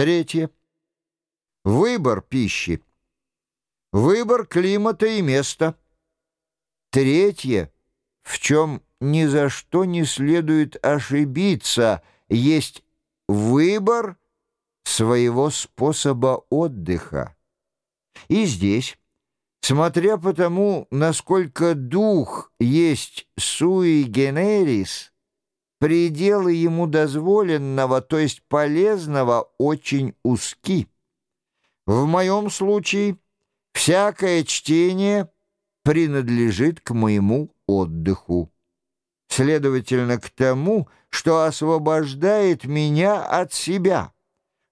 Третье. Выбор пищи. Выбор климата и места. Третье, в чем ни за что не следует ошибиться, есть выбор своего способа отдыха. И здесь, смотря по тому, насколько дух есть суи генерис, пределы ему дозволенного, то есть полезного, очень узки. В моем случае всякое чтение принадлежит к моему отдыху. Следовательно, к тому, что освобождает меня от себя,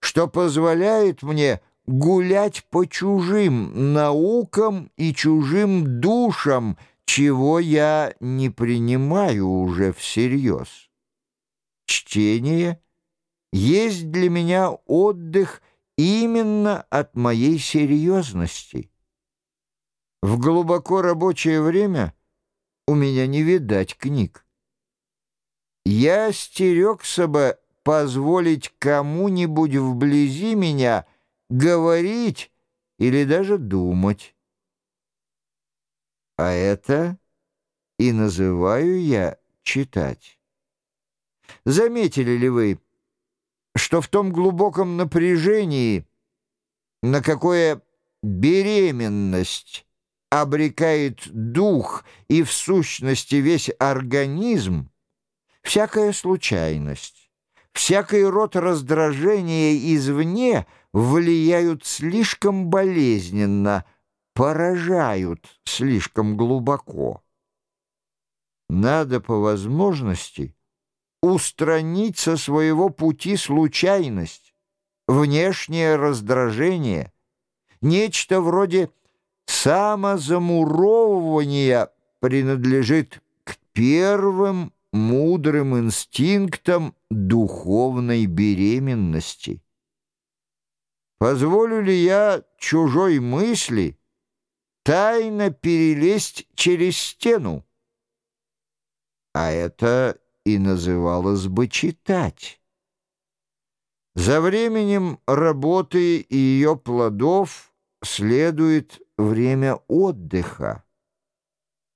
что позволяет мне гулять по чужим наукам и чужим душам, чего я не принимаю уже всерьез. Чтение есть для меня отдых именно от моей серьезности. В глубоко рабочее время у меня не видать книг. Я стерегся бы позволить кому-нибудь вблизи меня говорить или даже думать. А это и называю я читать. Заметили ли вы, что в том глубоком напряжении, на какое беременность обрекает дух и в сущности весь организм, всякая случайность, всякий род раздражения извне влияют слишком болезненно, поражают слишком глубоко. Надо по возможности устранить со своего пути случайность, внешнее раздражение, нечто вроде самозамуровывания принадлежит к первым мудрым инстинктам духовной беременности. Позволю ли я чужой мысли тайно перелезть через стену? А это и называлось бы читать. За временем работы и ее плодов следует время отдыха.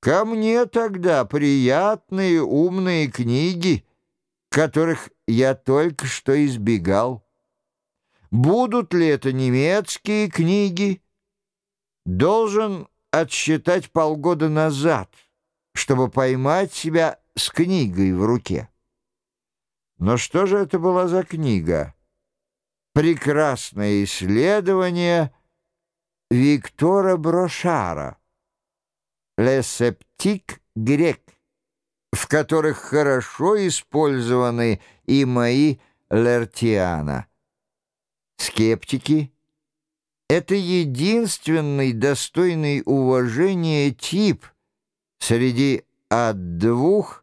Ко мне тогда приятные умные книги, которых я только что избегал. Будут ли это немецкие книги? Должен отсчитать полгода назад, чтобы поймать себя с книгой в руке. Но что же это была за книга? Прекрасное исследование Виктора Брошара «Le Septique Grec», в которых хорошо использованы и мои Лертиана. Скептики — это единственный достойный уважения тип среди от двух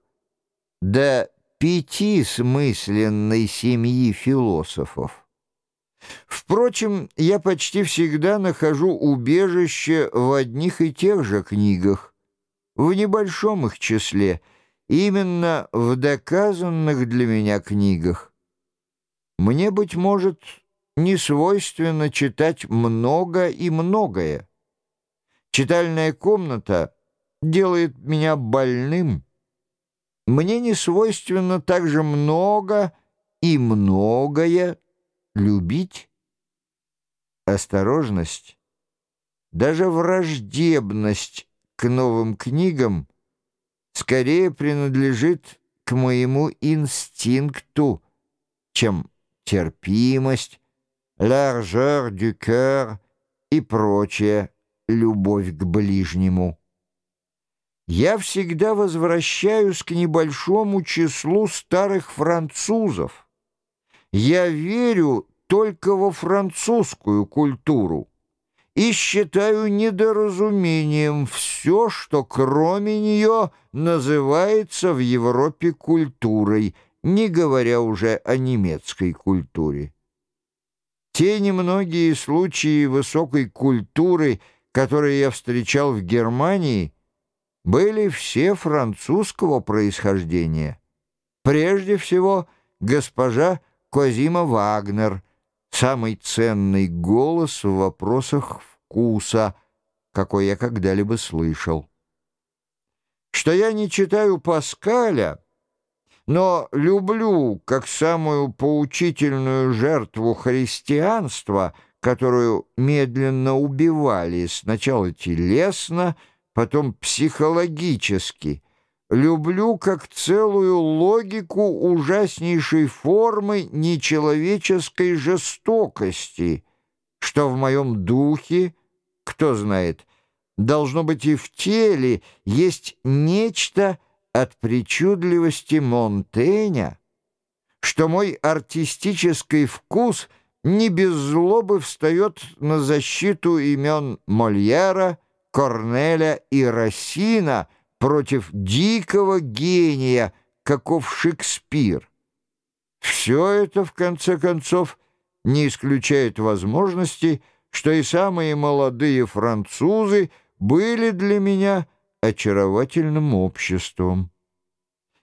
до пяти смысленной семьи философов. Впрочем, я почти всегда нахожу убежище в одних и тех же книгах, в небольшом их числе, именно в доказанных для меня книгах. Мне, быть может, не свойственно читать много и многое. Читальная комната делает меня больным, мне не свойственно так же много и многое любить. Осторожность, даже враждебность к новым книгам скорее принадлежит к моему инстинкту, чем терпимость, largeur du cœur и прочая любовь к ближнему я всегда возвращаюсь к небольшому числу старых французов. Я верю только во французскую культуру и считаю недоразумением все, что кроме нее называется в Европе культурой, не говоря уже о немецкой культуре. Те немногие случаи высокой культуры, которые я встречал в Германии – были все французского происхождения. Прежде всего, госпожа Козима Вагнер, самый ценный голос в вопросах вкуса, какой я когда-либо слышал. Что я не читаю Паскаля, но люблю как самую поучительную жертву христианства, которую медленно убивали сначала телесно, потом психологически — люблю как целую логику ужаснейшей формы нечеловеческой жестокости, что в моем духе, кто знает, должно быть и в теле есть нечто от причудливости Монтеня, что мой артистический вкус не без злобы встает на защиту имен Мольера, Корнеля и Рассина — против дикого гения, каков Шекспир. Все это, в конце концов, не исключает возможности, что и самые молодые французы были для меня очаровательным обществом.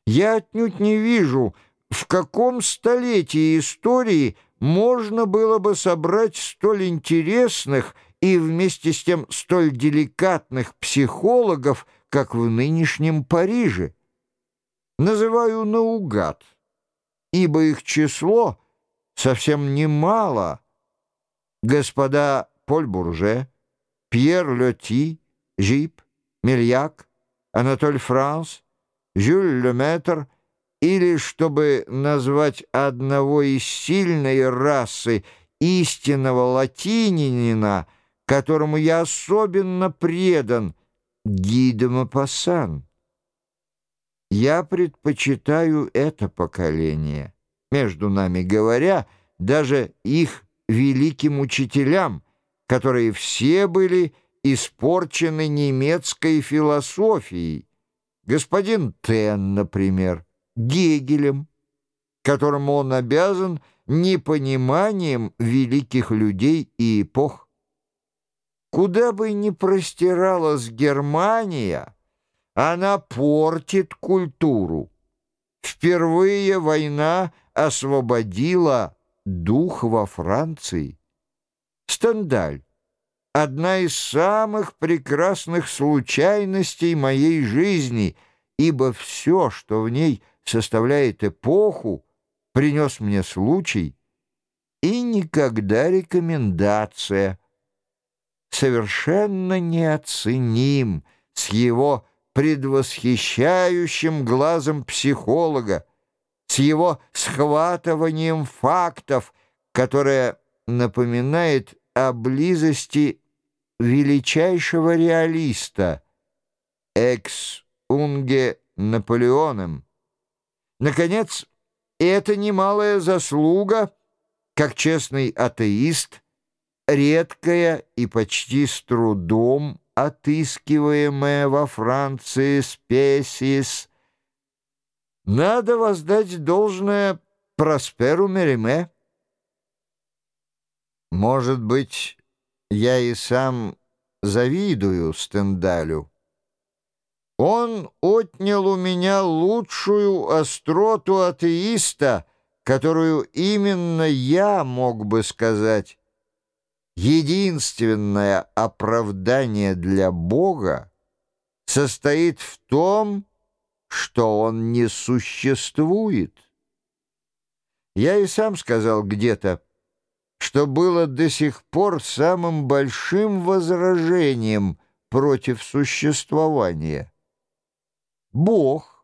Я отнюдь не вижу, в каком столетии истории можно было бы собрать столь интересных и вместе с тем столь деликатных психологов, как в нынешнем Париже. Называю наугад, ибо их число совсем немало. Господа Поль Бурже, Пьер Лети, Жип, Мельяк, Анатоль Франс, Жюль Леметр или, чтобы назвать одного из сильной расы истинного латининина, которому я особенно предан — Гида Мапасан. Я предпочитаю это поколение, между нами говоря, даже их великим учителям, которые все были испорчены немецкой философией. Господин Тен, например, Гегелем, которому он обязан непониманием великих людей и эпох. Куда бы ни простиралась Германия, она портит культуру. Впервые война освободила дух во Франции. Стендаль — одна из самых прекрасных случайностей моей жизни, ибо все, что в ней составляет эпоху, принес мне случай и никогда рекомендация — совершенно неоценим с его предвосхищающим глазом психолога, с его схватыванием фактов, которое напоминает о близости величайшего реалиста, экс-унге Наполеоном. Наконец, это немалая заслуга, как честный атеист — редкая и почти с трудом отыскиваемая во Франции спесис. Надо воздать должное Просперу Мериме. Может быть, я и сам завидую Стендалю. Он отнял у меня лучшую остроту атеиста, которую именно я мог бы сказать единственное оправдание для Бога состоит в том, что Он не существует. Я и сам сказал где-то, что было до сих пор самым большим возражением против существования. Бог